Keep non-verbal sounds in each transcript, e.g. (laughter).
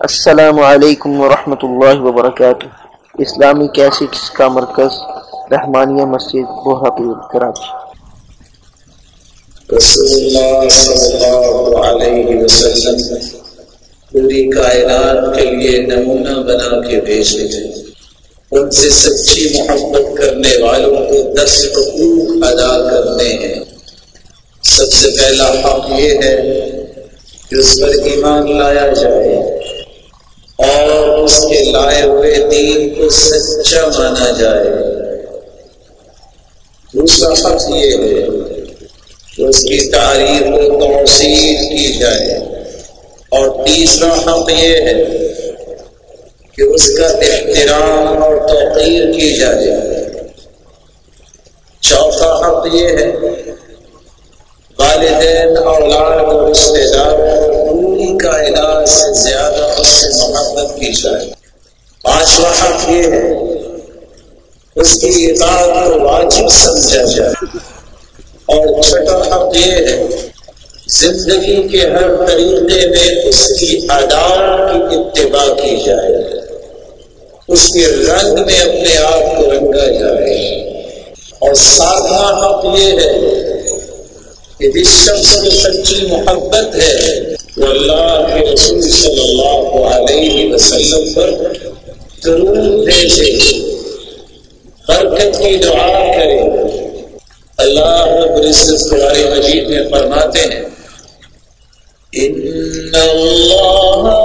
السلام علیکم ورحمۃ اللہ وبرکاتہ۔ اسلامی کیسٹس کا مرکز، رحمانیہ مسجد بہاپور کراچی۔ رسول اللہ صلی اللہ علیہ وسلم، پوری کائنات کے لیے نمونہ بنا کے بھیجے تھے ان سے سچی محبت کرنے والوں کو دس حقوق ادا کرنے ہیں۔ سب سے پہلا حق یہ ہے کہ اس پر ایمان لایا جائے۔ اور اس کے لائے ہوئے دین کو سچا مانا جائے۔ دوسرا حق یہ ہے کہ اس کی تعریف و توسیع کی جائے۔ اور تیسرا حق یہ ہے کہ اس کا احترام اور توقیر کی جائے۔ چوتھا حق یہ ہے، والدین، اولاد اور رشتے داروں پوری کائنات سے زیادہ اس سے محبت کی جائے۔ پانچواں حق یہ ہے، اس کی اطاعت کو واجب سمجھا جائے۔ اور چھٹا حق یہ ہے، زندگی کے ہر طریقے میں اس کی عدالت کی اتباع کی جائے۔ اس کے رنگ میں اپنے آپ کو رنگا جائے۔ اور ساتواں حق یہ ہے کہ جس شخص کو سچی محبت ہے وہ اللہ کے رسول صلی اللہ علیہ وسلم پر ضرور بھیجے برکت کی دعا کرے اللہ رب العزت قرآن مجید میں فرماتے ہیں۔ ان اللہ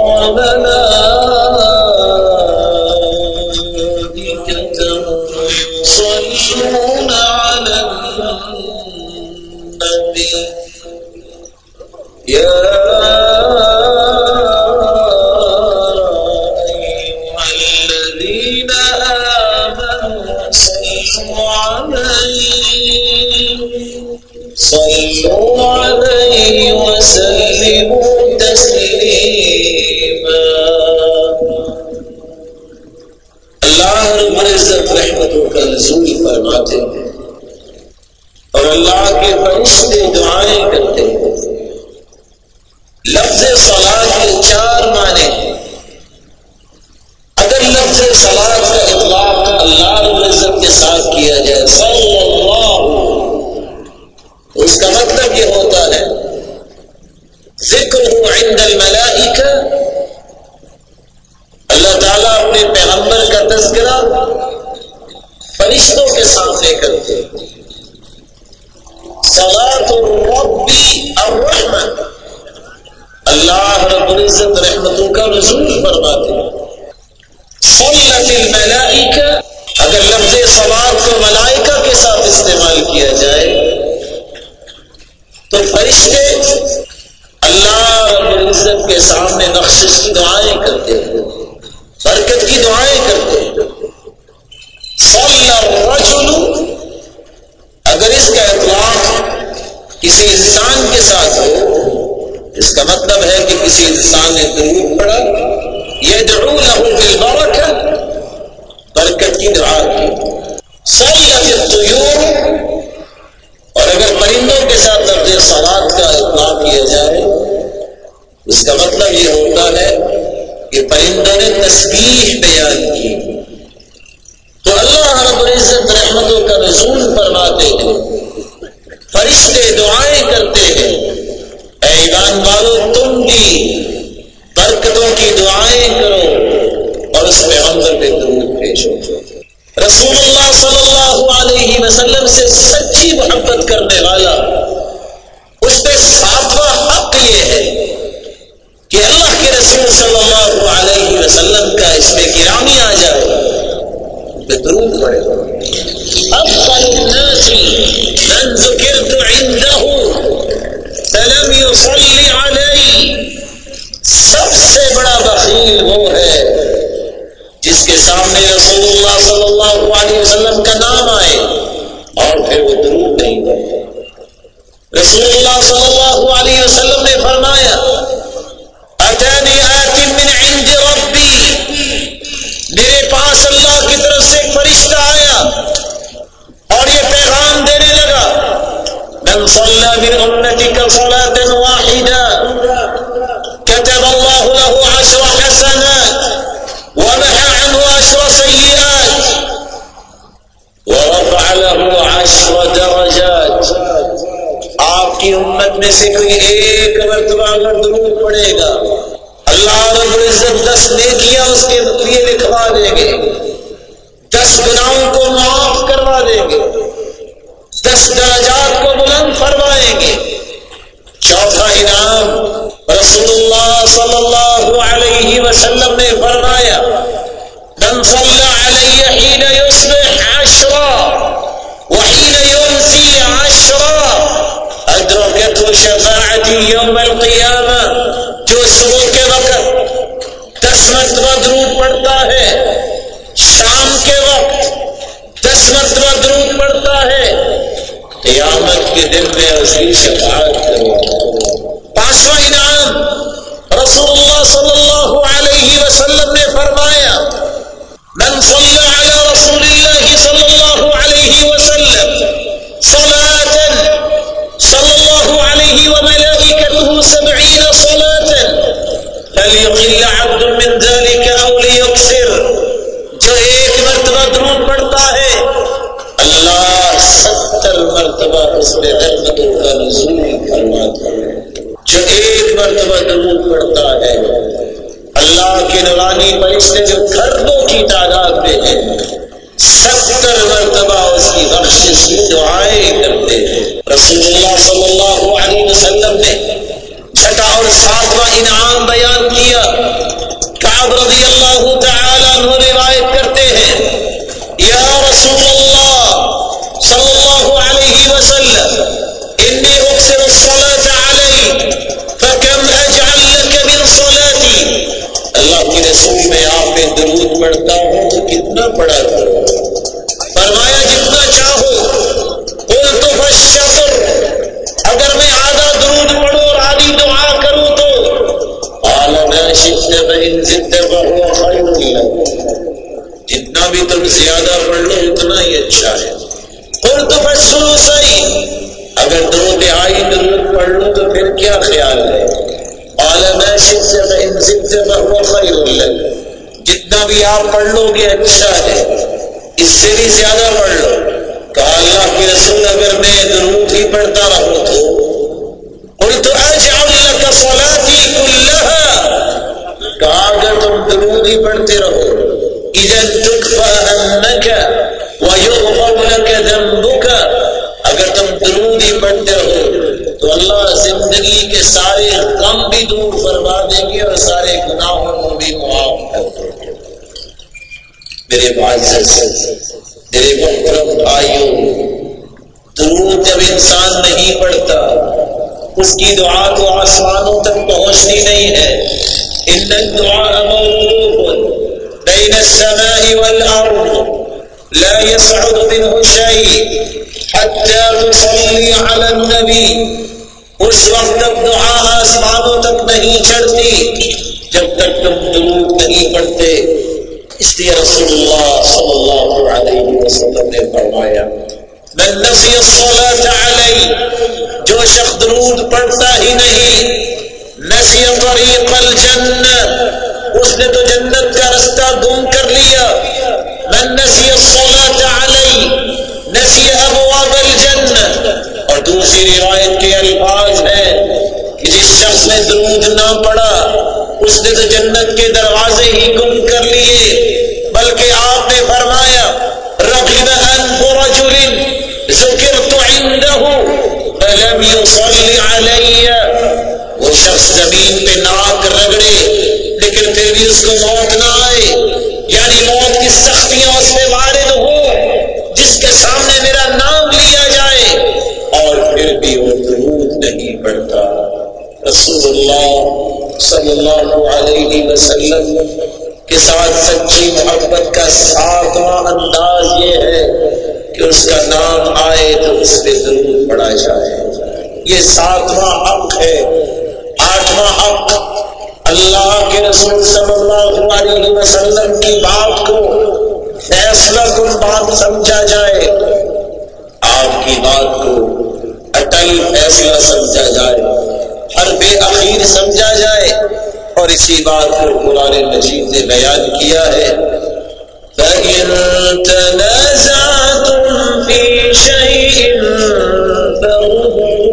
يصلون على النبي۔ يا کہ پرندوں نے تسبیح بیان کی۔ تو اللہ رب العزت رحمتوں کا رسول فرماتے ہیں۔ فرشتے دعائیں کرتے ہیں۔ اے ایمان والو، تم بھی برکتوں کی دعائیں کرو اور اس میں ہم پہ درود بھیجو۔ رسول اللہ صلی اللہ علیہ وسلم سے سچی محبت کرنے والا، اس پہ ساتواں حق یہ ہے کہ اللہ کے رسول صلی اللہ علیہ وسلم کا اس میں گرامی آ جائے درود پڑے۔ افضل الناس من ذکرت عنده فلم يصلي علی سب سے بڑا بخیل وہ ہے جس کے سامنے رسول اللہ صلی اللہ علیہ وسلم کا نام آئے اور پھر وہ درود نہیں پڑے رسول اللہ صلی اللہ علیہ وسلم نے فرمایا آیتین آیت من عند ربی. میرے پاس اللہ کی طرف سے ایک فرشتہ آیا اور یہ پیغام دینے لگا، من صلى من امتك صلاة واحدة كتب الله له عشر حسنات ومحى عنه عشر سيئات ورفع له عشر درجات آپ کی امت میں سے کوئی ایک مرتبہ اگر درود پڑے گا، اللہ رب العزت دس نیکیاں اس کے لیے لکھوا دیں گے۔ دس گناہوں کو معاف کروا دیں گے۔ دس درجات کو بلند فرمائیں گے۔ چوتھا انعام رسول اللہ صلی اللہ علیہ وسلم نے فرمایا، من صلى علي حين يصبح عشرا وحين يمسي عشرا أدركته شفاعتي يوم القيامة. جو صبح کے وقت دس مرتبہ درود پڑتا ہے، شام کے وقت دس مرتبہ درود پڑتا ہے، قیامت کے دن میں اس کی شفاعت کروں پانچواں انعام رسول اللہ صلی اللہ علیہ وسلم نے فرمایا، من صلى على رسول الله صلى الله عليه وسلم، صلاة الله وملائكته سبعين صلاة. فليقل عبد من ذلك أو ليكسر؟ جو ایک مرتبہ درود پڑھتا ہے، اللہ ستر مرتبہ اس میں رحمتوں کا نزول فرماتا ہے۔ جو ایک مرتبہ درود پڑھتا ہے، اللہ کے نورانی فرشتے جو گھروں کی تعداد میں ہیں ستر مرتبہ اس کی بخشش کی دعائیں کرتے ہیں۔ رسول اللہ صلی اللہ علیہ وسلم نے چھٹا اور ساتواں انعام بیان کیا۔ کعب رضی اللہ تعالیٰ عنہ روایت کرتے ہیں۔ یا رسول اللہ صلی اللہ علیہ وسلم، انی اکثر الصلاة علی، فکم اجعل لك من صلاتي اللہ کے رسول میں آپ میں درود پڑھتا ہوں تو کتنا پڑھا کرو۔ فرمایا، جتنا چاہو۔ قل تو فشکر اگر میں آدھا درود پڑھوں اور آدھی دعا کروں تو قال ما شئت فإن زدت فهو جتنا بھی تم زیادہ پڑھ لو، اتنا ہی اچھا ہے۔ قل تو فشکر صحیح۔ اگر دو تہائی درود پڑھ لو تو پھر کیا خیال ہے؟ قال ما شئت فإن زدت فهو خير لك۔ جتنا بھی آپ پڑھ لو گے اچھا ہے۔ اس سے بھی زیادہ پڑھ لو۔ کہا، اللہ کے رسول، اگر میں درود ہی پڑھتا رہوں تو۔ قلت اجعل لك صلاتي كلها کہا، اگر تم درود ہی پڑھتے رہو، اذا تكفى ويغفر لك ذنبك اگر تم درود ہی پڑھتے رہو تو اللہ زندگی کے سارے غم بھی دور فرما دیں گے اور سارے گناہوں کو بھی معاف کر دیں گے میرے معزز میرے محترم بھائیوں، درود جب انسان نہیں پڑھتا، اس کی دعا تو آسمانوں تک پہنچنی نہیں ہے۔ ان الدعاء موقوف بين السماء والارض، لا يصعد منه شيء حتى تصلي على النبي۔ اس وقت تک دعا آسمانوں تک نہیں چڑھتی جب تک تم درود نہیں پڑھتے۔ اس لیے رسول اللہ صلی اللہ علیہ وسلم نے فرمایا، من نسی الصلاة علی، جو شخص درود پڑھتا ہی نہیں نسی طریق الجنہ، اس نے تو جنت کا رستہ گم کر لیا۔ من نسی الصلاة علی نسی ابواب الجنہ۔ اور دوسری روایت کے الفاظ ہیں کہ جس شخص نے درود نہ پڑھا، اس نے تو جنت کے دروازے ہی گم کر لیے، بلکہ آپ نے فرمایا، رغب انف رجل ذکرت عنده فلم يصلي علي. وہ شخص زمین پہ ناک رگڑے، لیکن پھر بھی اس کو موت نہ آئے یعنی موت کی سختیاں اس پہ وارد ہو جس کے سامنے میرا نام رسول اللہ صلی اللہ علیہ وسلم کے ساتھ سچی محبت کا ساتواں انداز یہ ہے کہ اس کا نام آئے تو اس پہ ضرور پڑا جائے۔ یہ ساتواں حق ہے۔ آٹھواں حق اللہ کے رسول صلی اللہ علیہ وسلم کی بات کو فیصلہ کن بات سمجھا جائے۔ آپ کی بات کو اٹل فیصلہ سمجھا جائے۔ اور بے اخیر سمجھا جائے۔ اور اسی بات کو قرآن مجید نے بیان کیا ہے۔ فَإِن فِي شَيْءٍ فَرُدُّوهُ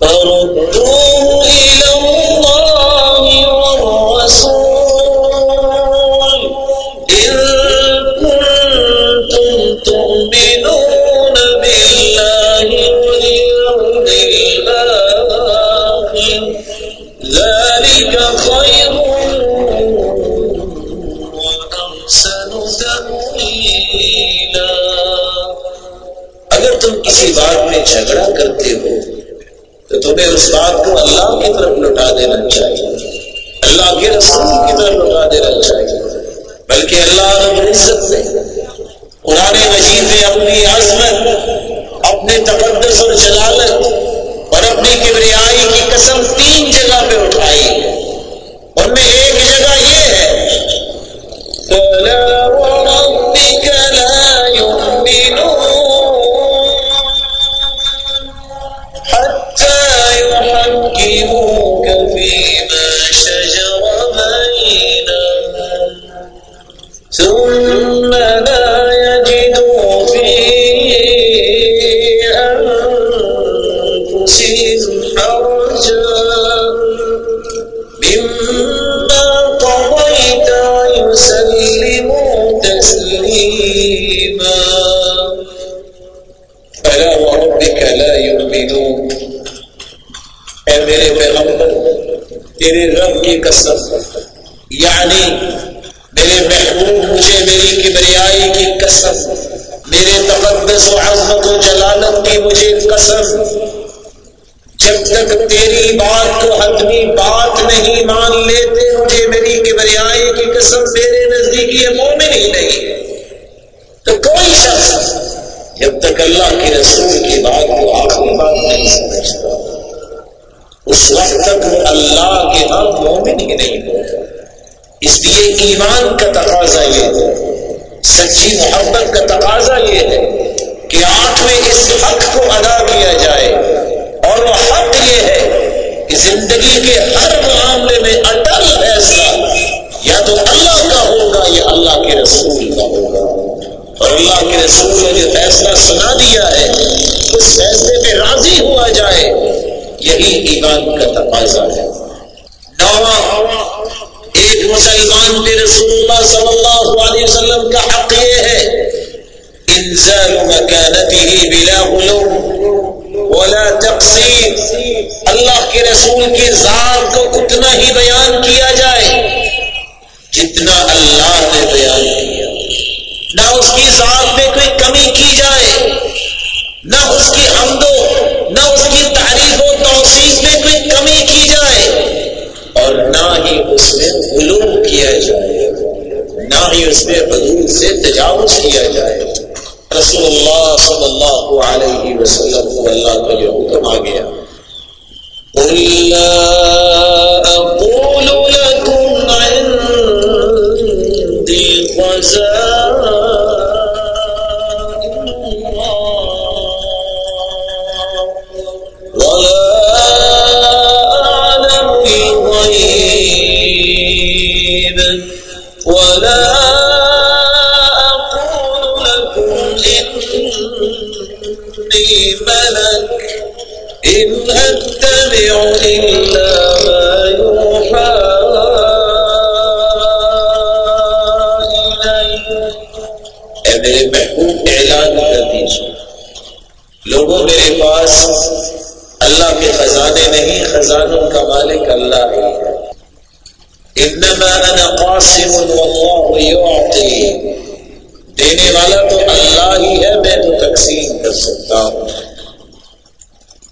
فَرُدُّوهُ إِلَى اگر تم کسی بات میں جھگڑا کرتے ہو، تو تمہیں اس بات کو اللہ کی طرف لٹا دینا چاہیے۔ اللہ کے رسول کی طرف لٹا دینا چاہیے۔ بلکہ اللہ رب العزت نے قرآن مجید میں اپنی عظمت اپنے تقدس اور جلالت اور اپنی کبریائی کی قسم صلی اللہ علیہ وسلم کا حق یہ ہے انزال مکانته بلا غلو ولا تقصیر اللہ کے رسول کی ذات کو اتنا ہی بیان کیا جائے جتنا اللہ نے بیان کیا۔ نہ اس کی ذات میں کوئی کمی کی جائے، نہ اس کی حمدو نہ اس کی تعریف و توصیف میں کوئی کمی کی جائے اور نہ ہی اس میں غلوم کیا جائے۔ نہ ہی اس میں حضور سے تجاوز کیا جائے۔ رسول اللہ صلی اللہ علیہ وسلم کو اللہ کا یہ حکم آ گیا۔ قل لا أقول لكم عندي خزائن ولا أقول لكم إني ملك إن أتبع إلا ما يوحى إلي. اے میرے محبوب اعلان کر دیجیے لوگوں میرے پاس اللہ کے خزانے نہیں، خزانوں کا مالک اللہ ہی ہے۔ انما انا قاسم والله يعطي. دینے والا تو اللہ ہی ہے، میں تو تقسیم کر سکتا ہوں۔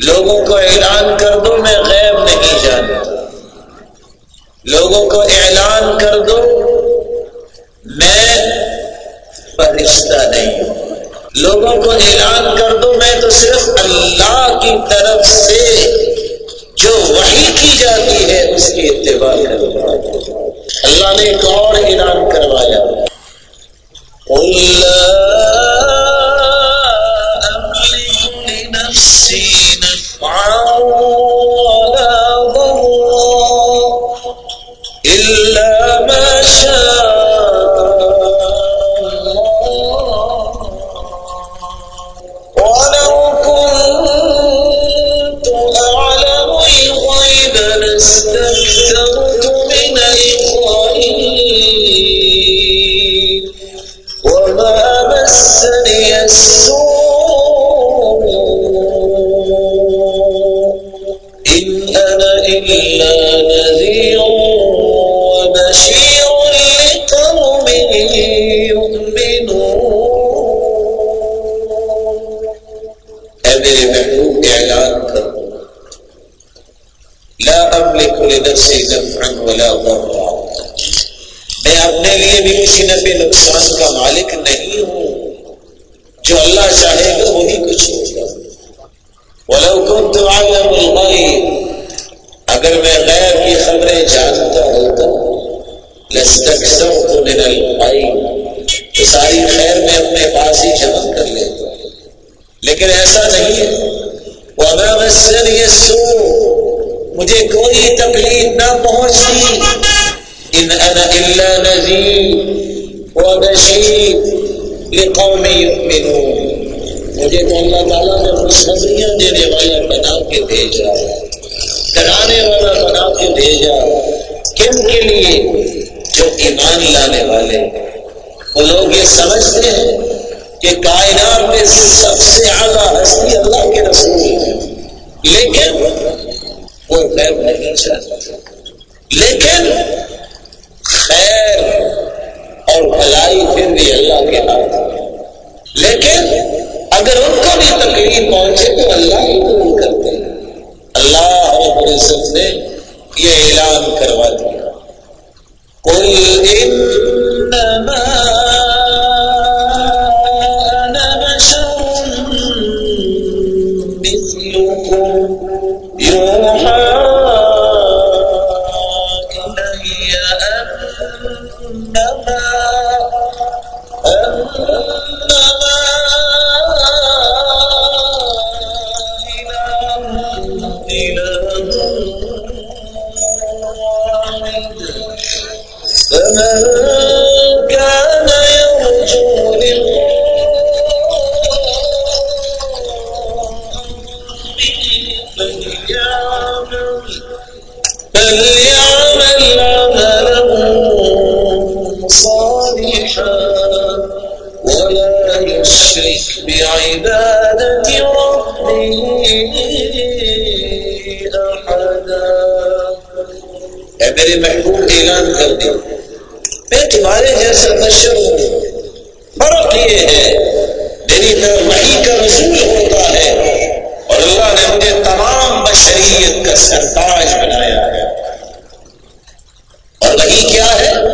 لوگوں کو اعلان کر دو، میں غیب نہیں جانتا۔ لوگوں کو اعلان کر دو، میں فرشتہ نہیں ہوں۔ لوگوں کو اعلان کر دو، میں تو صرف اللہ کی طرف سے جو وحی کی جاتی ہے اس کی اتباع اللہ نے ایک اور اعلان کروایا۔ کے بھیجا۔ کن کے لیے؟ جو ایمان لانے والے۔ وہ لوگ یہ سمجھتے ہیں کہ کائنات میں سب سے اعلیٰ ہستی اللہ کے رسول ہے لیکن وہ غیر نہیں چاہتے۔ لیکن خیر اور بھلائی پھر بھی اللہ کے ہاتھ میں لیکن اگر ان کو بھی تکلیف پہنچے تو اللہ ہی قبول کرتے ہیں۔ اللہ رب سب نے یہ اعلان کروا دیا۔ کل انما بعبادة ربه أحدا. اے میرے محبوب اعلان کر دی میں تمہارے جیسا بشر ہوں فرق یہ ہے میری طرح وہی کا رسول ہوتا ہے۔ اور اللہ نے مجھے تمام بشریت کا سرتاج بنایا ہے۔ اور وہی کیا ہے؟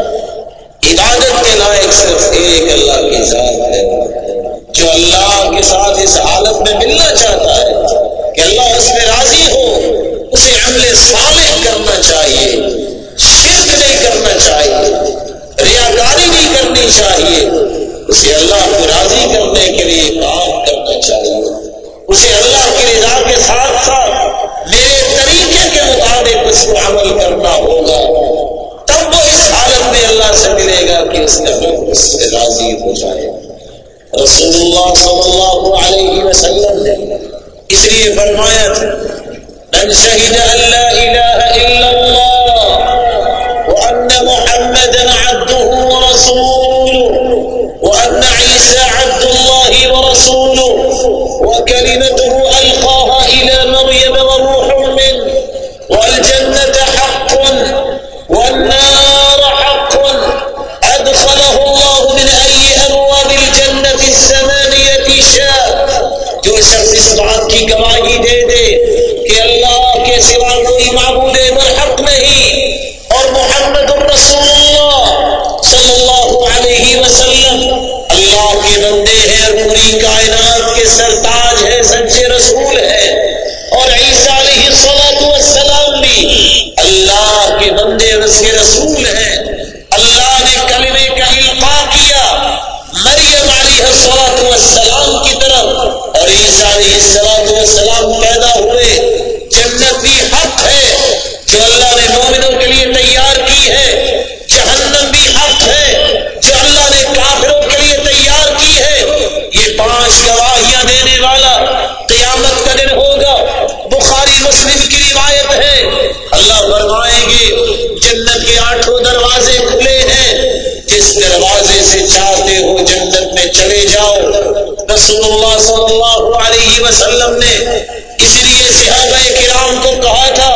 رسول اللہ صلی اللہ علیہ وسلم نے اس لیے صحابہ کرام کو کہا تھا،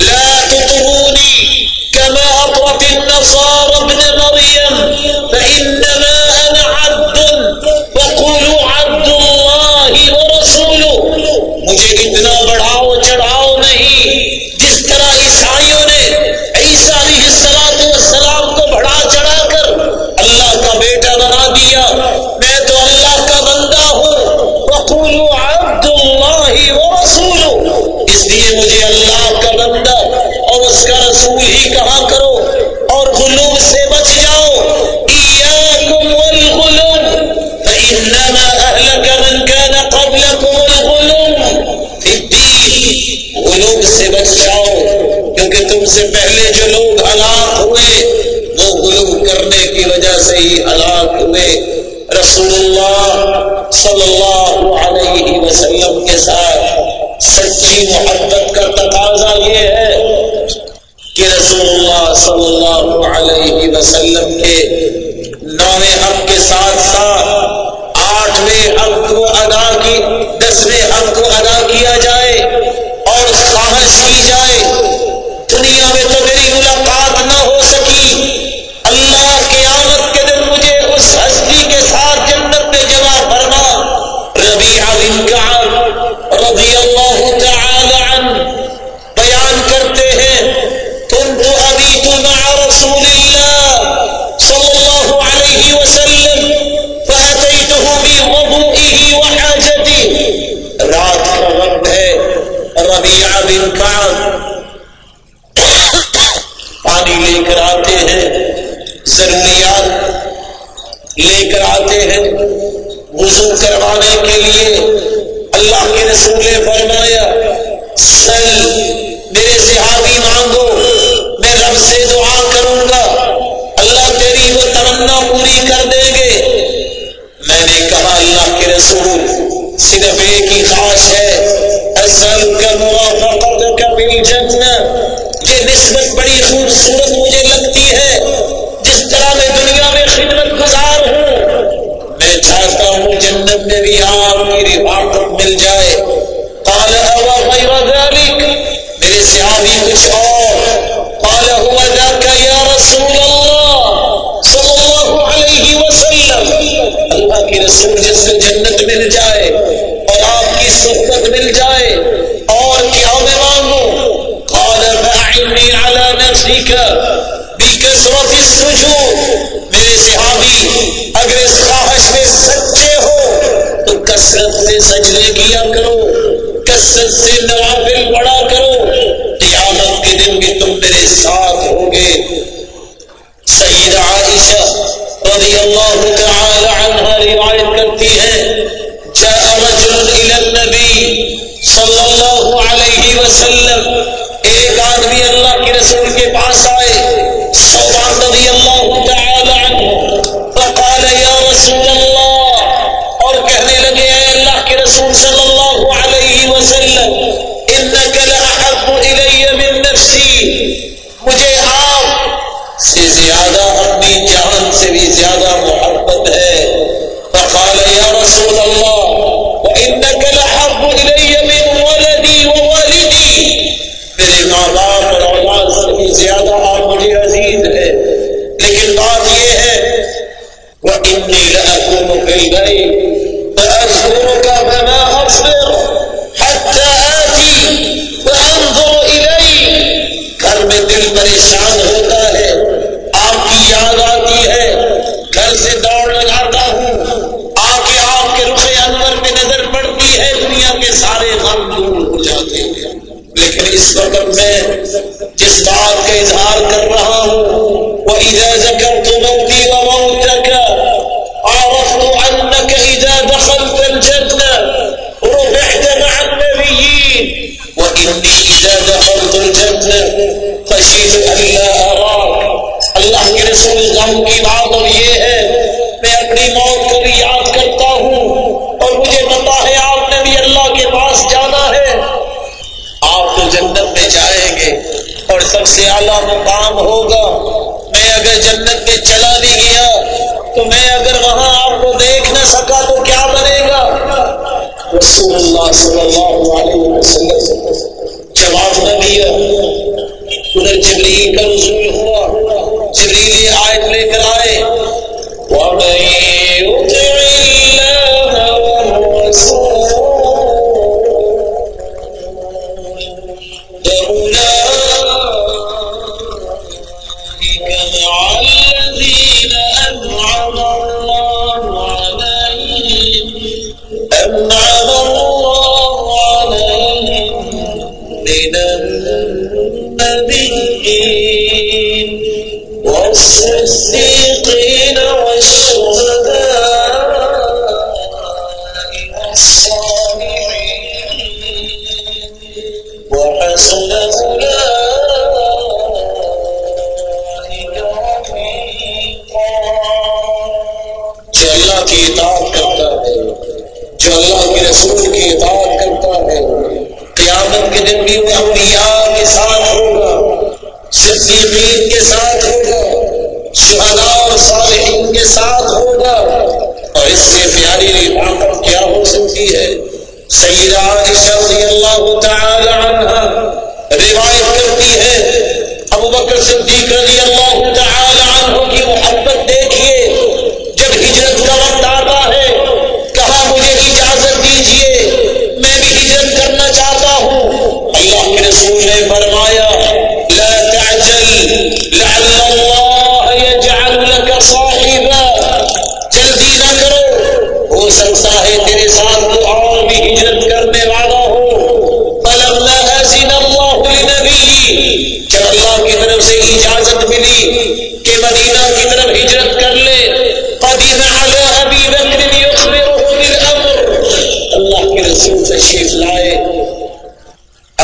لا تطرونی کما اطرت النصار بھی کہا کرو اور غلوب سے بچ جاؤ۔ ایاکم غلوب سے بچ جاؤ۔ کیونکہ تم سے پہلے جو لوگ ہلاک ہوئے، وہ غلوب کرنے کی وجہ سے ہی ہلاک ہوئے۔ رسول اللہ صلی اللہ علیہ وسلم کے ساتھ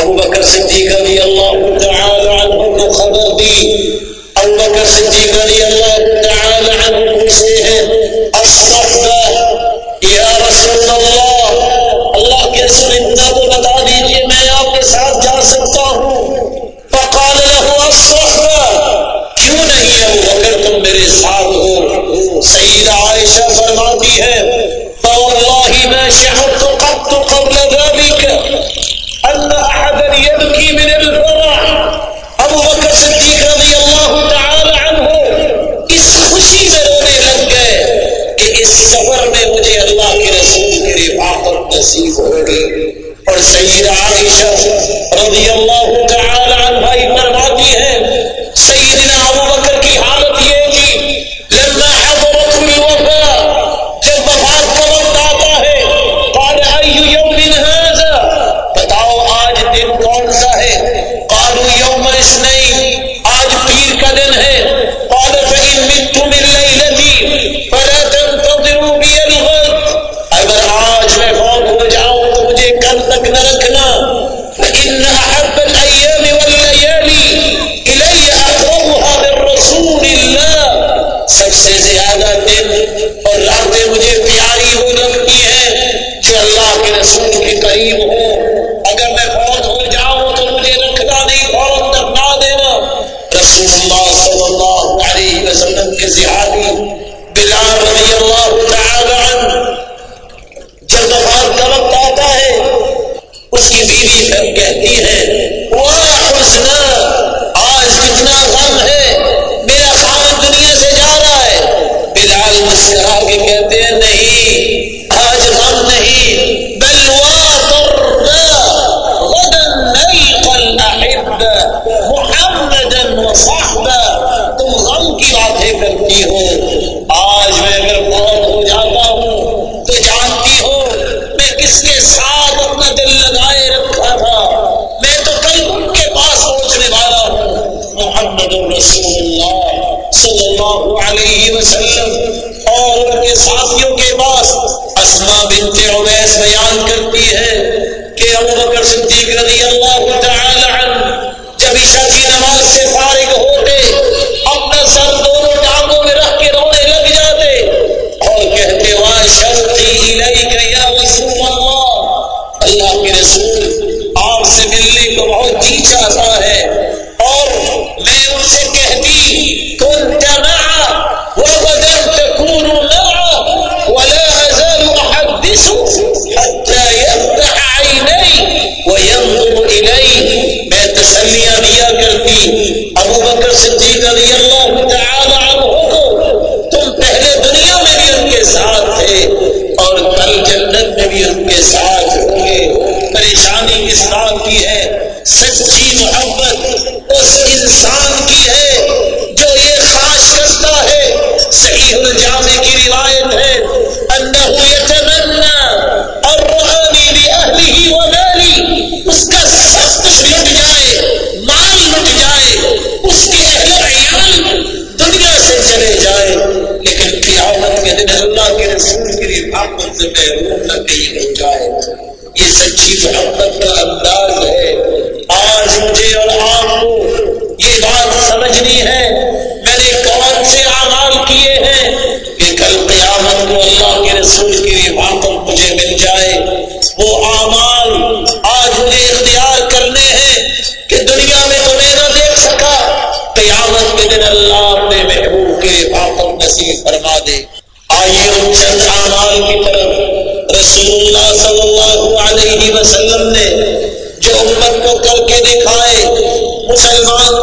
ابو صدیق رضی اللہ تعالی عنہ کو خبر دی ابو صدیق رضی اللہ تعالی عنہ پوچھتے ہیں اصدقت یا رسول اللہ اللہ کے رسول اتنا تو بتا دیجیے، میں آپ کے ساتھ جا سکتا ہوں. فقال له اصدقت کیوں نہیں ابو بکر تم میرے ساتھ ہو؟ سیدہ عائشہ فرماتی ہے، فواللہ میں شہرت سیدہ عائشہ میں محروم نہ کہیں نہیں جائے۔ یہ سچی محبت کا انداز ہے۔ آج مجھے اور آپ کو یہ بات سمجھنی ہے۔ میں نے کون سے اعمال کیے ہیں کہ کل قیامت کو اللہ کے رسول کی وفاقت مجھے مل جائے۔ وہ اعمال آج مجھے اختیار کرنے ہیں کہ دنیا میں تو میں نہ دیکھ سکا۔ قیامت کے دن اللہ اپنے محبوب کے وفاقت نصیب فرما دے۔ آئیے چند وسلم نے جو امت کو کر کے دکھائے مسلمان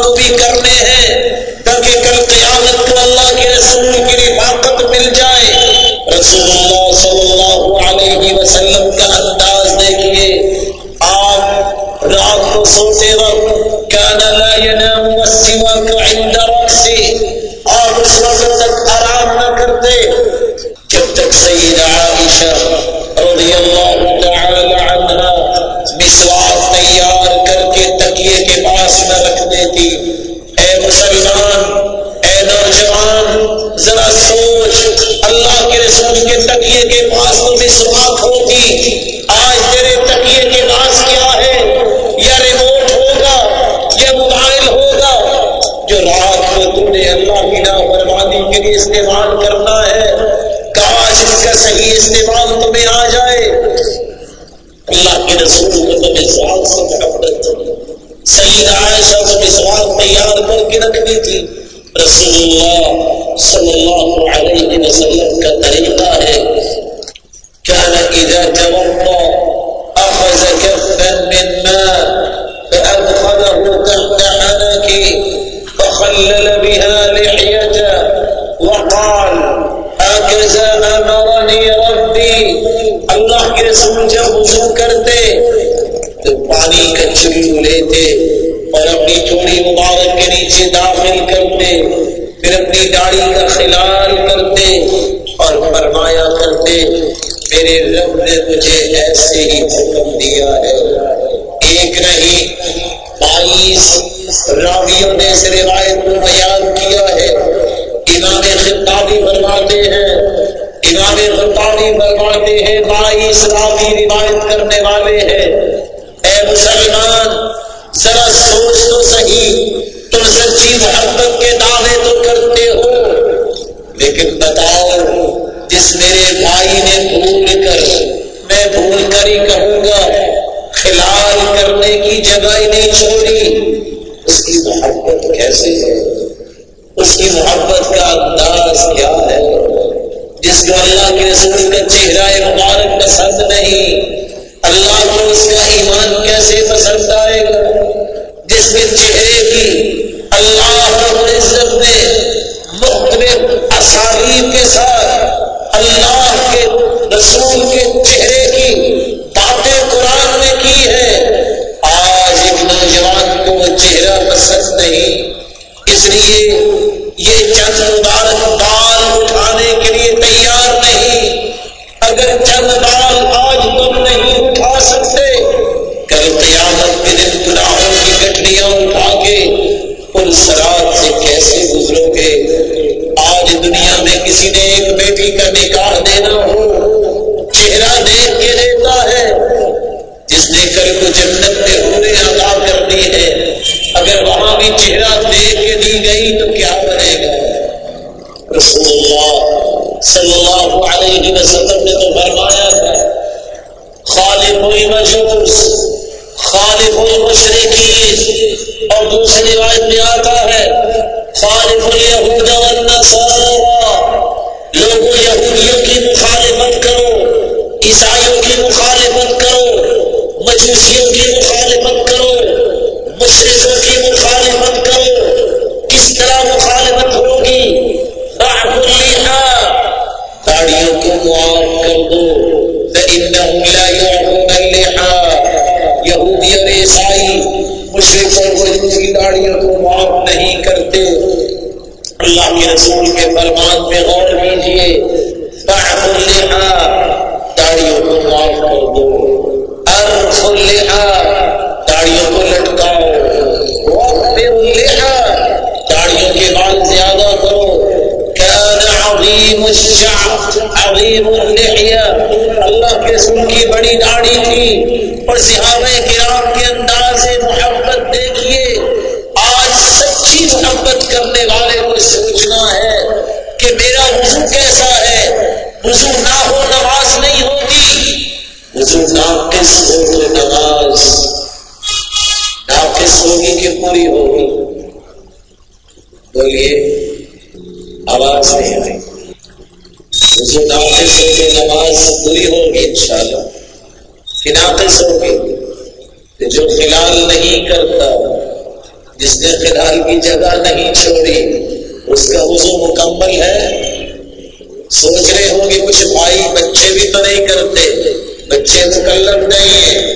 مبارک داخل کرتے، پھر اپنی داڑھی کا خلال کرتے اور فرمایا کرتے، میرے رب نے مجھے ایسے ہی حکم دیا ہے۔ ایک نہیں، بائیس راویوں نے اس روایت کو بیان کیا ہے۔ امام خطابی فرماتے ہیں، امام خطابی فرماتے ہیں، بائیس راوی روایت کرنے والے ہیں۔ اے مسلمان، ذرا سوچ تو صحیح جس میرے بھائی نے بھول کر، میں بھول کر ہی کہوں گا، خلال کرنے کی جگہ ہی نہیں چھوڑی۔ اس کی محبت کیسے ہے؟ اس کی محبت کا انداز کیا ہے؟ جس کو اللہ کے رسول کا چہرہ مبارک پسند نہیں، اللہ کو اس کا ایمان کیسے پسند آئے گا؟ جس کے چہرے کی اللہ رب العزت نے مختلف اسالیب کے ساتھ اللہ کے رسول کے چہرے کی باتیں قرآن میں کی ہے آج ایک نوجوان کو وہ چہرہ پسند نہیں۔ اس لیے یہ چند مبارک بال اٹھانے کے لیے تیار نہیں۔ اگر چند بال آج تم نہیں اٹھا سکتے، کل قیامت کے دن گناہوں کی گٹریاں اٹھا کے ان سرات سے کیسے گزرو گے؟ آج دنیا میں کسی نے ایک بیٹی کا اگر وہاں بھی چہرہ دیکھ کے دی گئی تو کیا بنے گا؟ رسول اللہ صلی اللہ علیہ وسلم نے تو فرمایا تھا، خالق ہوئی مجوس، خالق ہوئی مشرقی اور دوسری روایت میں آتا ہے، خالق الہود والنصارى لوگوں یہودیوں کی مخالفت کرو، عیسائیوں کی مخالفت کرو، مجوسیوں کی مخالفت کرو مشرقوں طرح مخالفت ہوگی۔ داڑیوں کو معاف کر دو۔ یہودی اور عیسائی کی داڑیوں کو معاف نہیں کرتے۔ اللہ کے رسول کے فرمان پہ غور کیجیے داڑیوں کو معاف کر دو ارف داڑیوں کو لٹکاؤ داڑیوں کے بال زیادہ کرو كان عظيم الشعب عظيم اللحية اللہ کے رسول کی بڑی داڑھی تھی، اور صحابہ کرام کے انداز محبت دیکھیے، آج سچی محبت کرنے والے کو سوچنا ہے کہ میرا وضو کیسا ہے۔ وضو نہ ہو نماز نہیں ہوتی وضو ناقص ہو تو نماز۔ ناقص ہوگی کہ پوری ہوگی۔ بولیے، آواز نہیں آئی۔ جو ناقص ہو کے نماز پوری ہوگی انشاءاللہ۔ کہ ناقص ہوگی کہ جو خلال نہیں کرتا، جس نے خلال کی جگہ نہیں چھوڑی، اس کا وضو مکمل ہے۔ سوچ رہے ہوں گے کچھ بھائی بچے بھی تو نہیں کرتے، بچے مکلف نہیں ہیں۔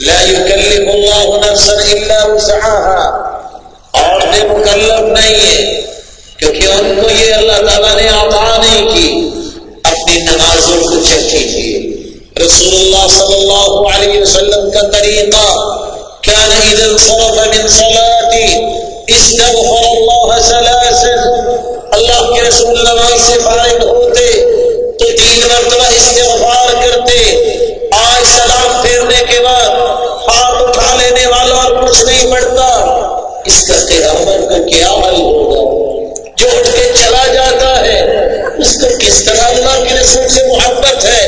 لا يكلم الله نفسا الا وسعها عورتیں مکلف نہیں ہیں، کیونکہ ان کو یہ اللہ تعالیٰ نے عطا نہیں کی۔ اپنی نمازوں کو چیک کیجیے رسول اللہ صلی اللہ علیہ وسلم کا طریقہ كان اذا انصرف من صلاتي استغفر الله ثلاثا۔ اللہ کے رسول نماز سے فارغ ہوتے، تو تین مرتبہ استغفار کرتے۔ آج سلام پھیرنے کے بعد ہاتھ اٹھا لینے والا اور کچھ نہیں پڑتا اس کا قیامت کا کیا حل ہوگا؟ جو اٹھ کے چلا جاتا ہے اس کا کس طرح اللہ کے رسول سے محبت ہے۔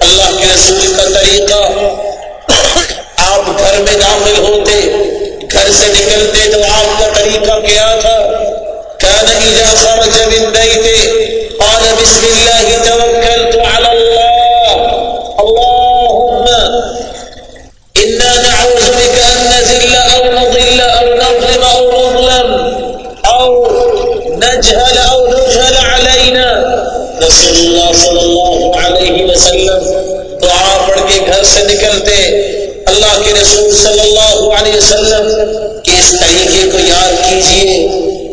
اللہ کے رسول کا طریقہ، آپ گھر میں داخل ہوتے، گھر سے نکلتے تو آپ کا طریقہ کیا تھا؟ كان إذا خرج من بيته قال بسم الله توكلت على الله اللهم إنا نعوذ بك أن نزل أو نضل أو نظلم أو نظلم أو نجهل أو نجهل علينا رسول الله صلى الله عليه وسلم دعا پڑھ کے گھر سے نکلتے، اللہ کے رسول صلی اللہ علیہ وسلم کے اس طریقے کو یاد کیجیے۔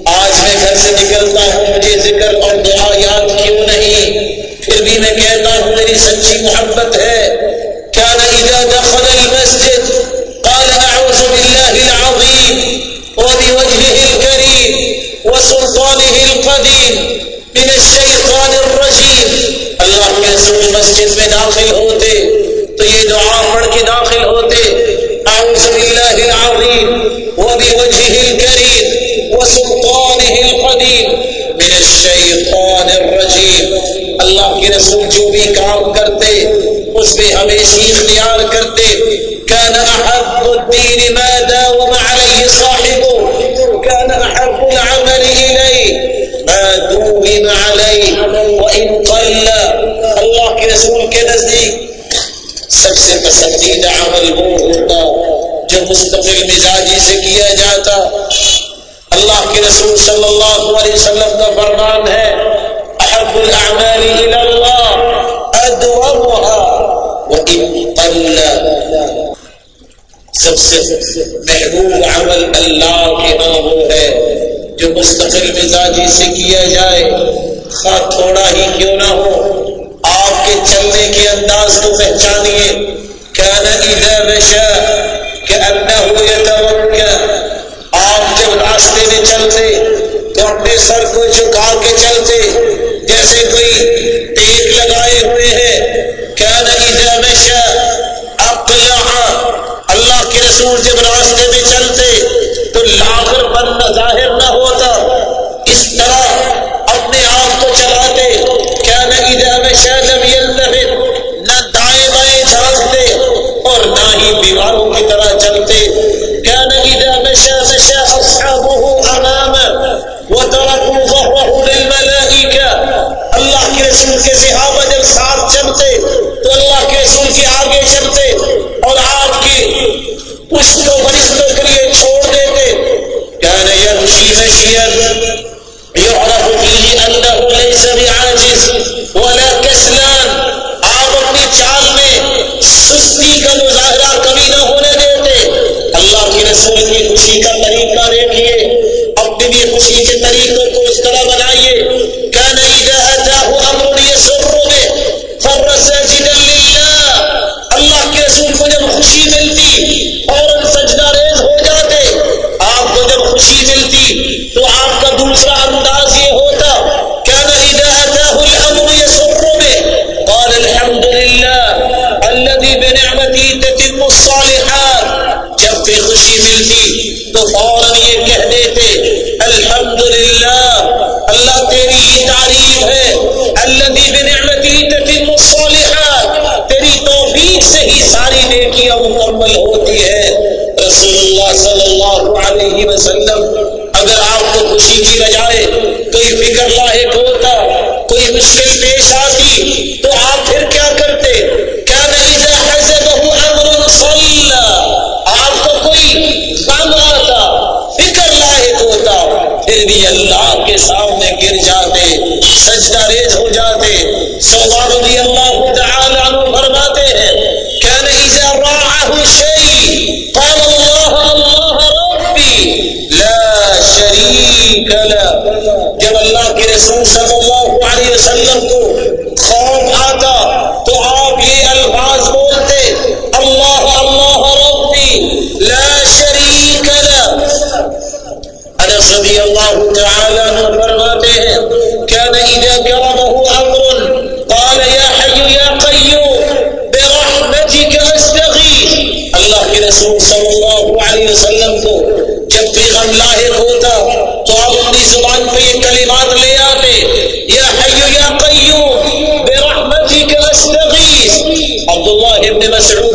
آج میں گھر سے نکلتا ہوں، مجھے ذکر اور دعا یاد کیوں نہیں؟ پھر بھی میں کہتا ہوں، میری سچی محبت ہے۔ کیا اذا دخل المسجد، قال اعوذ بالله العظيم وبوجهه الكريم وسلطانه القديم من الشيطان داخل ہوتے، تو یہ دعا پڑھ کے داخل ہوتے۔ اعوذ بالله العظيم وبوجهه الكريم وسلطانه القديم من الشیطان الرجیم، اللہ کے رسول جو بھی کام کرتے، اس میں ہمیشہ اختیار کرتے۔ سب سے پسندیدہ عمل وہ ہوتا جو مستقل مزاجی سے کیا جاتا اللہ کے رسول صلی اللہ علیہ وسلم کا فرمان ہے، احب الاعمال الى اللہ ادومها وان قل سب سے محبوب عمل اللہ کے ہاں وہ ہے جو مستقل مزاجی سے کیا جائے۔ خواہ تھوڑا ہی کیوں نہ ہو آپ کے چلنے کے انداز کو پہچانیے۔ كان اذا مشى كانه يتوكل آپ جب راستے میں چلتے، تو اپنے سر کو جھکا کے چلتے، جیسے کوئی ٹیک لگائے ہوئے ہیں کیا نہیں جانشا اللہ کے رسول جب راستے میں چلتے، تو لاغر بند ظاہر نہ ہوتا۔ اس طرح نہیں نہ دائیں بائیں جھانکتے اور نہ ہی دیواروں کی طرح چلتے كان إذا مشى مشى أصحابه أمامه وتركوا ظهره للملائكة اللہ کے رسول کے رسول صلی اللہ علیہ وسلم کو جب بھی غم لاحق ہوتا تو آپ اپنی زبان پہ یہ کلمات لے آتے، یا حیو یا قیوم، برحمتک استغیث. عبداللہ ابن مسعود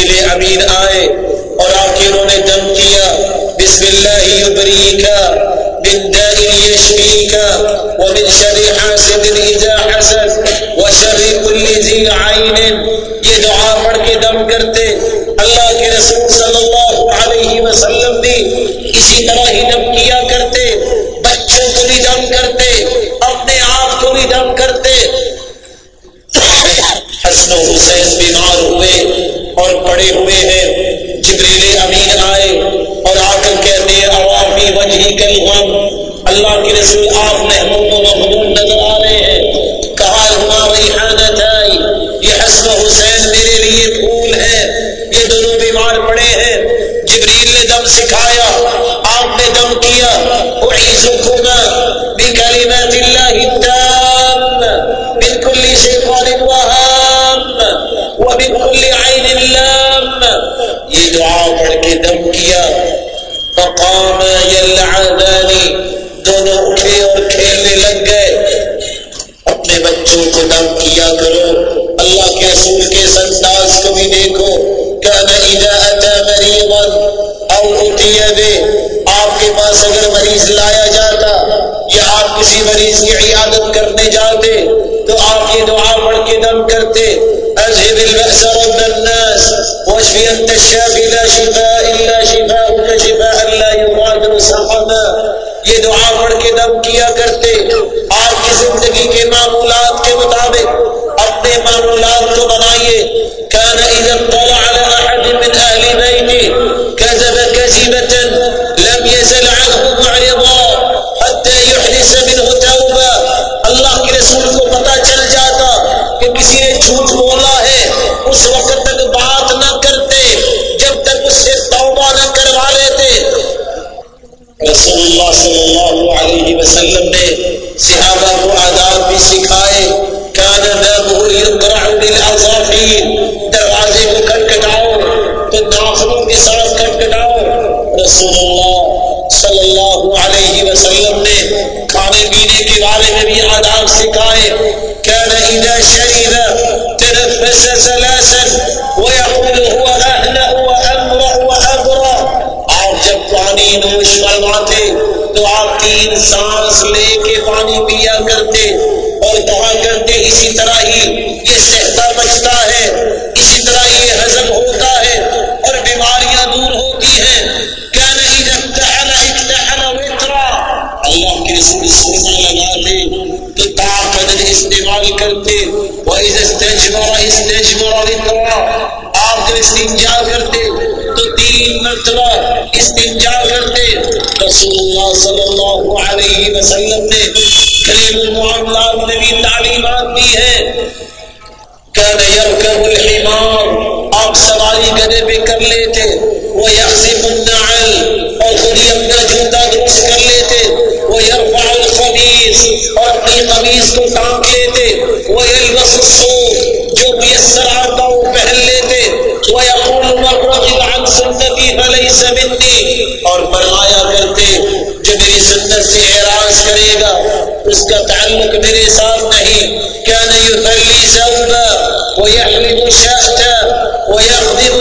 جبریل امین آئے اور آ کے انہوں نے دم کیا۔ بسم اللہ یبریکا من داء یشفیکا ومن شر حاسد اذا حسد وشر كل ذی عین۔ یہ دعا پڑھ کے دم کرتے۔ اللہ کے رسول صلی اللہ علیہ وسلم بھی اسی طرح ہی دم کیا کرتے۔ بچوں کو بھی دم کرتے، اپنے آپ کو بھی دم کرتے۔ اور پڑے ہوئے ہیں۔ جبریل امین آئے اور آ کر کہتے ہیں عوامی وجہ کل غم اللہ کے رسول آپ محمود و محمود نظر آ رہے ہیں۔ کہا ہما ریحانت آئی یہ حسن و حسین میرے لیے پھول ہے۔ یہ دونوں بیمار پڑے ہیں۔ جبریل نے دم سکھایا، آپ نے دم کیا۔ اعیذکما بکلمات اللہ التام یلعبانی دونوں اٹھے اور کھیلنے لگ گئے۔ اپنے بچوں کو دم کیا کرو۔ اللہ کے رسول کے انداز کو بھی دیکھو۔ كان اذا اتى مريضا او اتي به آپ کے پاس اگر مریض لایا جاتا یا آپ کسی مریض کی عیادت کرنے جاتے تو آپ یہ دعا پڑھ کے دم کرتے۔ اذهب البأس رب الناس واشفي انت الشافي لا شفاء الا سفر سقما یہ دعا پڑھ کے دم کیا کرتے آپ کی زندگی کے معمولات کے مطابق اپنے معمولات کو كان کیا نہیں يثلي ثوبا ويحلب شاتا ويغضب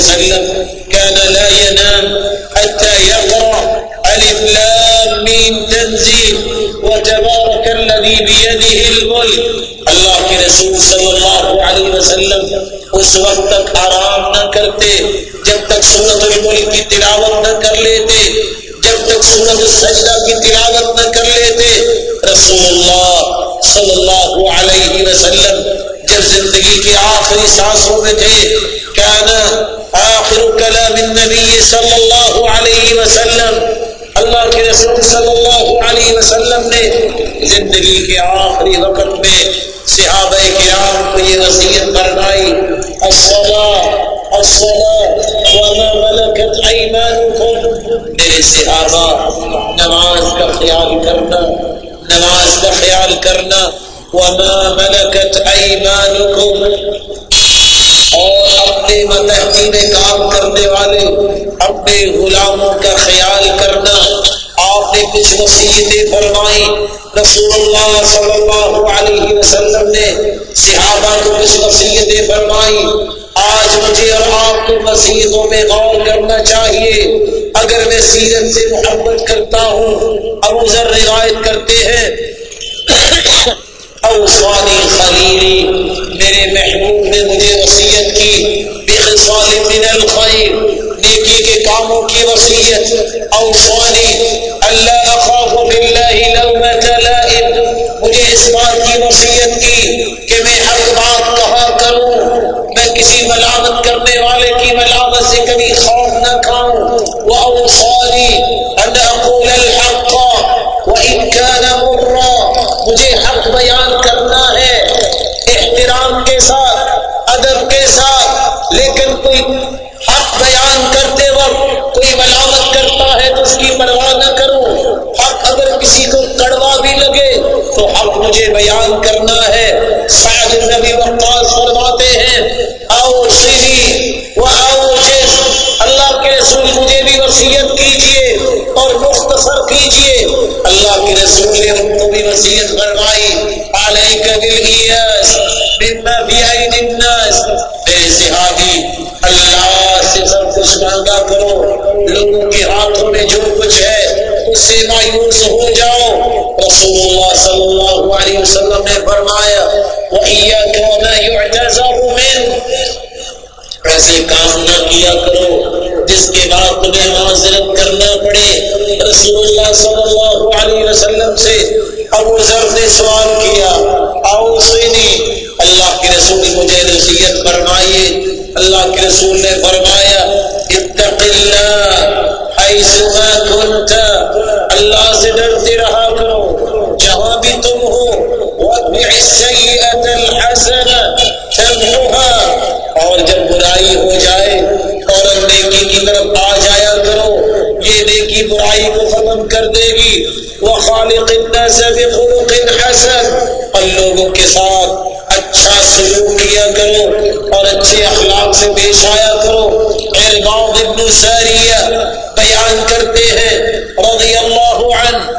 وسلم كان لا ينام حتى يقرأ ألف لام ميم تنزيل وتبارك الذي بيده الملك. اللہ کے رسول صلی اللہ علیہ وسلم اس وقت تک آرام نہ کرتے، جب تک سورت الملک کی تلاوت نہ کر لیتے، جب تک سورت السجدہ کی تلاوت نہ کر لیتے۔ رسول اللہ صلی اللہ علیہ وسلم جب زندگی کے آخری سانسوں میں تھے آخر کلام النبی صلی اللہ علیہ وسلم، اللہ کے رسول صلی اللہ علیہ وسلم نے زندگی کے آخری وقت میں صحابہ کرام کو یہ وصیت فرمائی، الصلاة الصلاة، وما ملكت أيمانكم میرے صحابہ، نماز کا خیال کرنا، نماز کا خیال کرنا۔ وما ملكت أيمانكم اور اپنے متحدی کام کرنے والے، اپنے غلاموں کا خیال کرنا، آپ نے کچھ وسیعتیں فرمائی رسول اللہ صلی اللہ علیہ وسلم نے صحابہ کو کچھ وسیعتیں فرمائی آج مجھے اور آپ کو وسیعتوں میں غور کرنا چاہیے۔ اگر میں سیرت سے محبت کرتا ہوں، ابو ذر روایت کرتے ہیں (coughs) اوسانی خلیلی میرے محبوب نے مجھے وسیعت کی۔ بخصال من الخیر نیکی کے کاموں کی وسیعت اوسانی اللہ اخاف باللہ لومت لائم مجھے اس بات کی وسیعت کی کہ میں حق بات کہا کروں. میں کسی ملامت کرنے والے کی ملامت سے کبھی خوف نہ کھاؤں. وہ اوسانی ان اقول الحق. وان كان مرا. مجھے حق بیان کرنا ہے احترام کے ساتھ. کوئی حق بیان کرتے وقت کوئی ملامت کرتا ہے تو اس کی پرواہ نہ کروں۔ حق اگر کسی کو کڑوا بھی لگے تو حق مجھے بیان کرنا ہے۔ سعد النبی وقاص فرماتے ہیں، آؤ سیدھی وہ آؤ جس۔ اللہ کے رسول مجھے بھی وصیت کیجیے اور مختصر کیجیے۔ اللہ کے کی رسول نے ان کو بھی وصیت فرمائی علیک بالیاس مما سب کرو، لوگوں کے ہاتھوں میں جو کچھ ہے، اس سے مایوس ہو جاؤ۔ رسول اللہ صلی اللہ علیہ وسلم نے فرمایا، وَإِيَّاكَ وَمَا يُعْتَزَرُ مِنْ۔ ایسے کام نہ کیا کرو، جس کے بعد تمہیں معذرت کرنا پڑے۔ رسول اللہ صلی اللہ علیہ وسلم سے ابو ذر نے سوال کیا، آؤ سینی اللہ کے رسول مجھے نصیحت فرمائیے۔ اللہ کے رسول نے فرمایا اللہ کنت. اللہ سے ڈرتے رہا کرو. جہاں بھی تم ہو، وَاتْبِعِ السَّيِّئَةَ الْحَسَنَةَ تَمْحُهَا اور جب برائی ہو جائے اور نیکی کی طرف آ جایا کرو. یہ نیکی برائی کو ختم کر دے گی. وہ خالق بخلق حسن. اور لوگوں کے ساتھ سلوک کیا کرو اور اچھے اخلاق سے پیش آیا کرو۔ ارباب ابن ساریہ بیان کرتے ہیں، رضی اللہ عنہ۔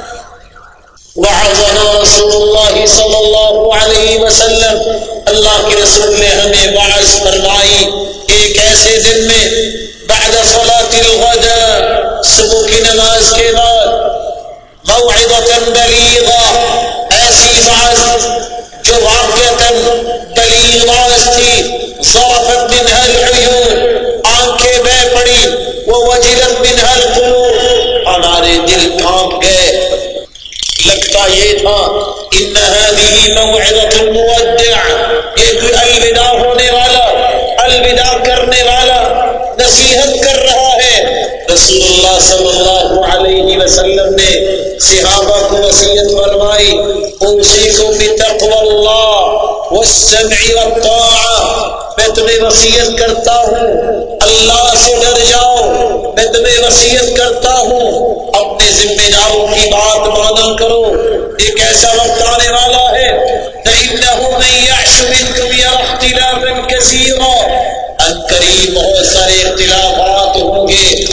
وعظنا رسول اللہ صلی اللہ علیہ وسلم۔ اللہ کے رسول نے ہمیں باعث فرمائی۔ ایک ایسے دن میں بعد صلاة الغداء، صبح کی نماز کے بعد موعظة بلیغا۔ ایسی باعث جو واقعتا بلیغ باعث تھی ضرفت منها العیون آنکھیں بے پڑی، وہ وجلت منها القلوب ہمارے دل کھانپ گئے۔ لگتا یہ تھا، ان موعظت المودع یہ کوئی الوداع ہونے والا، الوداع کرنے والا نصیحت کر رہا ہے۔ رسول اللہ صلی اللہ علیہ وسلم نے صحابہ کو وصیت فرمائی اوصیکم بتقوى اللہ والسمع والطاعہ۔ میں تمہیں وصیت کرتا ہوں، اللہ سے ڈر جاؤ۔ میں تمہیں وصیت کرتا ہوں، اپنے ذمہ داروں کی بات مانا کرو۔ ایک ایسا وقت آنے والا ہے قریب بہت سارے اختلافات ہوں گے۔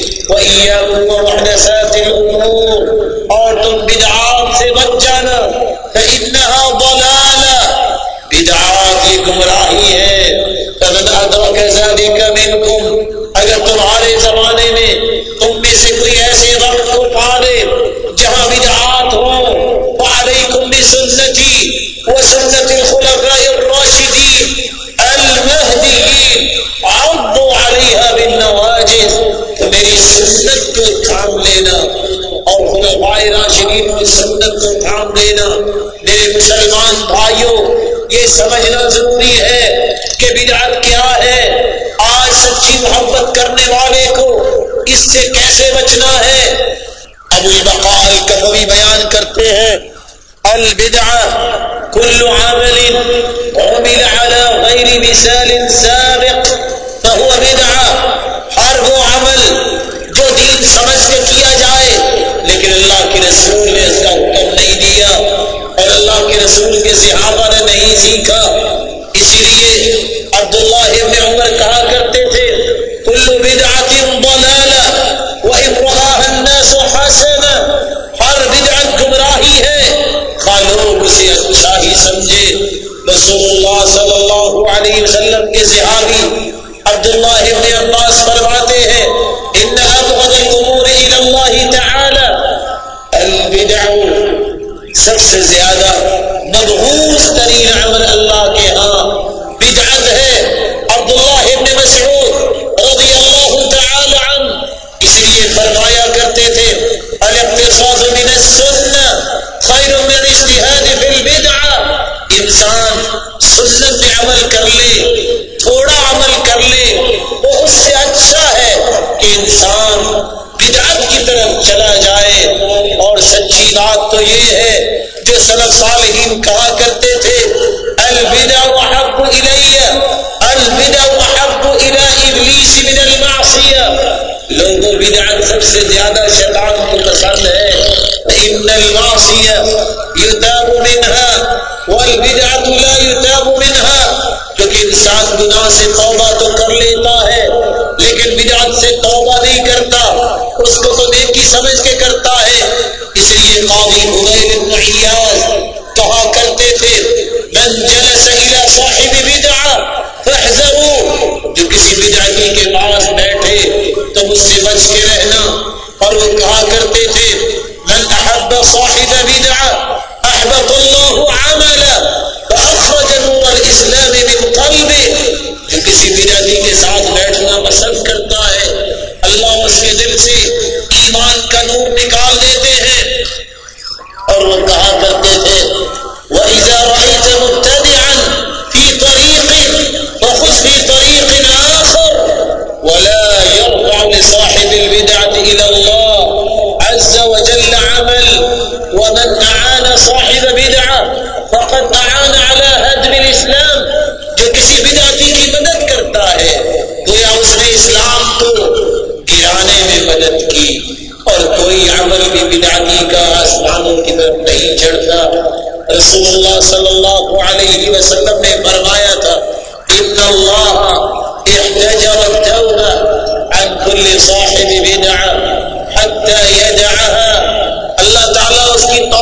محدثات الامور اور تم بدعات سے بچ جانا۔ فإنها ضلالة۔ بدعات یہ گمراہی ہے۔ اگر تمہارے زمانے میں تم میں سے کوئی ایسے وقت کو پا لے جہاں بدعات ہو وعلیکم بسنتی وسنت الخلفاء الراشدین المہدیین بالنواجز، میری سنت کو تھام لینا، اور راشدین کی سنت کو تھام لینا۔ میرے مسلمان بھائیوں یہ سمجھنا ضروری ہے کہ بدعت کیا ہے؟ آج سچی محبت کرنے والے کو اس سے کیسے بچنا ہے؟ ابو البقاء الکفوی بیان کرتے ہیں البدع كل عمل عمل على غير مثال سابق، فهو بدعة، ہر وہ عمل جو دین سمجھ کے کیا جائے، لیکن اللہ کے رسول نے اس کا حکم نہیں دیا اور اللہ کے رسول کے صحابہ نے نہیں سیکھا۔ اسی لیے عبداللہ ابن عمر کہا کرتے تھے، کل بدعت ضلالہ و امرها الناس حسنا ہر بدعت گمراہی ہے خالوگ اسے اچھا ہی سمجھے۔ رسول اللہ صلی اللہ علیہ وسلم کے صحابی عبداللہ ابن عباس فرماتے ہیں، ان ابغض الامور الى اللہ تعالی۔ البدع سب سے زیادہ مبغوث ترین عمل اللہ کے ہاں بدعت ہے۔ عبداللہ انسان سنت پہ عمل کر لے تھوڑا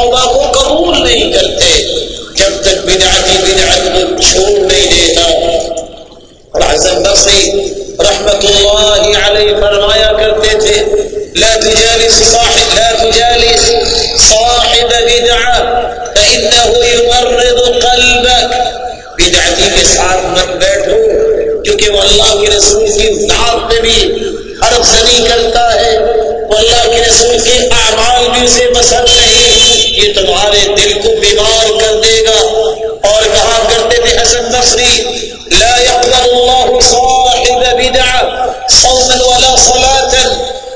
توبہ کو قبول نہیں کرتے۔ جب تک بدعتی بدعت کو چھوڑ نہیں دیتا۔ اور حسن بصری رحمت اللہ علیہ فرمایا کرتے تھے، لا تجالس صاحب لا تجالس صاحب بدعہ، فإنه يمرض قلبك۔ بدعتی کے ساتھ مت بیٹھو، کیونکہ وہ اللہ کے رسول کی ذات میں بھی حرف زنی کرتا ہے۔ وہ اللہ کے رسول کے اعمال بھی اسے پسند نہیں، یہ تمہارے دل کو بیمار کر دے گا۔ اور کہا کرتے تھے حسن بصری، لا يقبل الله صاحب بدعة صوما ولا صلاة،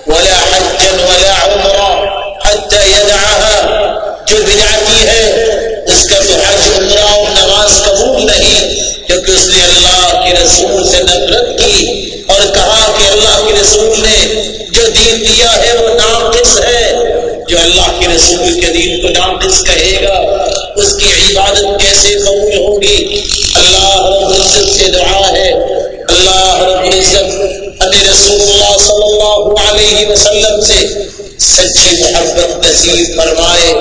ولا حجا ولا عمرا حتى يدعها۔ جو بدعتی ہے، اس کا تو حج، عمرہ اور نماز قبول نہیں کیونکہ اس نے اللہ کے رسول سے نفرت کی اور کہا کہ اللہ کے رسول نے جو دین دیا ہے وہ ناقص ہے۔ جو اللہ کے رسول کے دین کو ناقص کہے گا، اس کی عبادت کیسے قبول ہوگی؟ اللہ رب العزت سے دعا ہے۔ اللہ رب العزت ہمیں رسول اللہ صلی اللہ علیہ وسلم سے سچی محبت نصیب فرمائے۔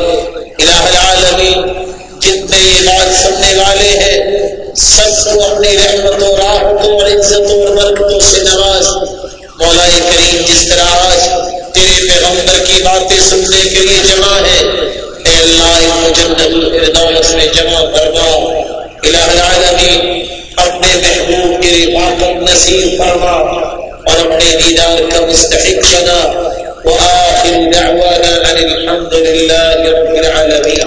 الہ العالمین، جتنے یہ بات سننے والے ہیں، سب کو اپنی رحمتوں راحتوں اور عزتوں اور برکتوں سے نواز۔ مولا کریم جس طرح آج تیرے پیغمبر کی باتیں سننے کے لیے جمع ہے اے اللہ، ان الفردوس میں جمع فرما، الہ العالمین، اپنے محبوب کی رفاقت نصیب فرما اور اپنے دیدار کا مستحق بنا۔ وآخر دعوانا ان الحمد لله رب العالمين